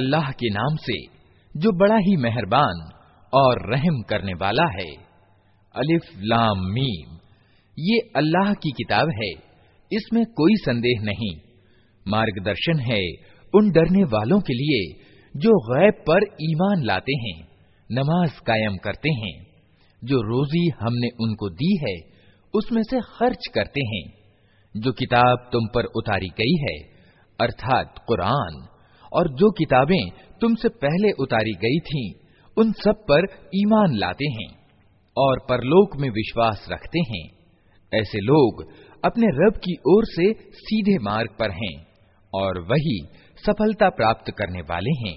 अल्लाह के नाम से जो बड़ा ही मेहरबान और रहम करने वाला है अलिफ लाम मीम ये अल्लाह की किताब है इसमें कोई संदेह नहीं। मार्गदर्शन है उन डरने वालों के लिए जो गैब पर ईमान लाते हैं नमाज़ कायम करते हैं। जो रोजी हमने उनको दी है उसमें से खर्च करते हैं। जो किताब तुम पर उतारी गई है अर्थात कुरान और जो किताबें तुमसे पहले उतारी गई थीं, उन सब पर ईमान लाते हैं और परलोक में विश्वास रखते हैं। ऐसे लोग अपने रब की ओर से सीधे मार्ग पर हैं और वही सफलता प्राप्त करने वाले हैं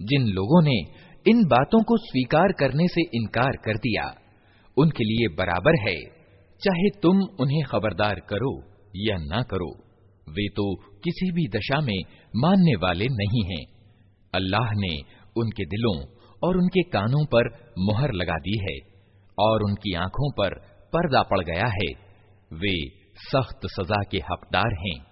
जिन लोगों ने इन बातों को स्वीकार करने से इनकार कर दिया, उनके लिए बराबर है, चाहे तुम उन्हें खबरदार करो या ना करो, वे तो किसी भी दशा में मानने वाले नहीं हैं। अल्लाह ने उनके दिलों और उनके कानों पर मोहर लगा दी है, और उनकी आँखों पर पर्दा पड़ गया है, वे सख्त सजा के हकदार हैं।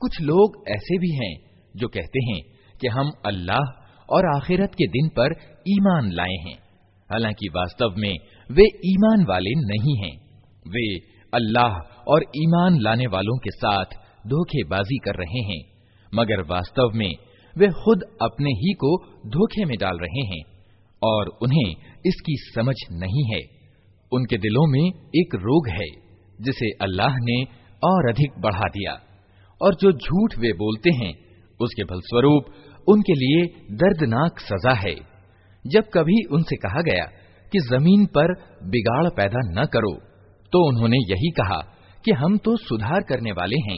कुछ लोग ऐसे भी हैं जो कहते हैं कि हम अल्लाह और आखिरत के दिन पर ईमान लाए हैं हालांकि वास्तव में वे ईमान वाले नहीं हैं वे अल्लाह और ईमान लाने वालों के साथ धोखेबाजी कर रहे हैं मगर वास्तव में वे खुद अपने ही को धोखे में डाल रहे हैं और उन्हें इसकी समझ नहीं है। उनके दिलों में एक रोग है, जिसे अल्लाह ने और अधिक बढ़ा दिया। और जो झूठ वे बोलते हैं, उसके फलस्वरूप उनके लिए दर्दनाक सजा है। जब कभी उनसे कहा गया कि ज़मीन पर बिगाड़ पैदा न करो तो उन्होंने यही कहा कि हम तो सुधार करने वाले हैं।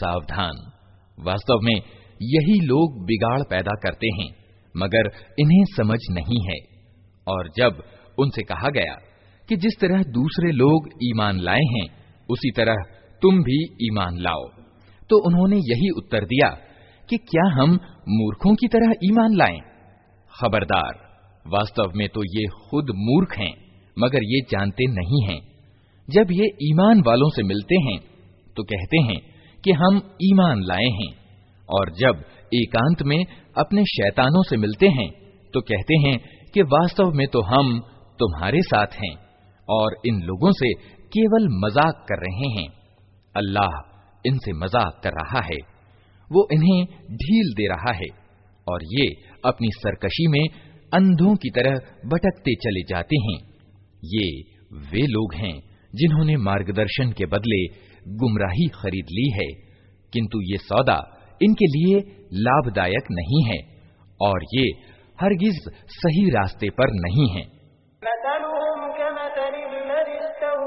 सावधान वास्तव में यही लोग बिगाड़ पैदा करते हैं मगर इन्हें समझ नहीं है और जब उनसे कहा गया कि जिस तरह दूसरे लोग ईमान लाए हैं, उसी तरह तुम भी ईमान लाओ। तो उन्होंने यही उत्तर दिया कि क्या हम मूर्खों की तरह ईमान लाएँ? खबरदार, वास्तव में तो ये खुद मूर्ख हैं, मगर ये जानते नहीं हैं। जब ये ईमान वालों से मिलते हैं तो कहते हैं कि हम ईमान लाए हैं, और जब एकांत में अपने शैतानों से मिलते हैं तो कहते हैं कि वास्तव में तो हम तुम्हारे साथ हैं। और इन लोगों से केवल मज़ाक कर रहे हैं। अल्लाह इनसे मज़ाक कर रहा है। वो इन्हें ढील दे रहा है और ये अपनी सरकशी में अंधों की तरह भटकते चले जाते हैं। ये वे लोग हैं जिन्होंने मार्गदर्शन के बदले गुमराही खरीद ली है। किंतु ये सौदा इनके लिए लाभदायक नहीं है और ये हरगिज सही रास्ते पर नहीं है।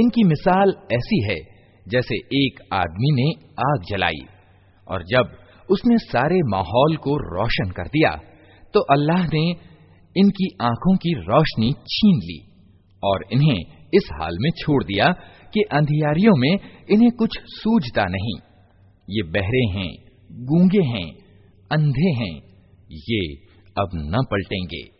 इनकी मिसाल ऐसी है जैसे एक आदमी ने आग जलाई और जब उसने सारे माहौल को रोशन कर दिया। तो अल्लाह ने इनकी आँखों की रोशनी छीन ली और इन्हें इस हाल में छोड़ दिया कि अंधियारियों में इन्हें कुछ सूझता नहीं। ये बहरे हैं, गूँगे हैं, अंधे हैं, ये अब न पलटेंगे।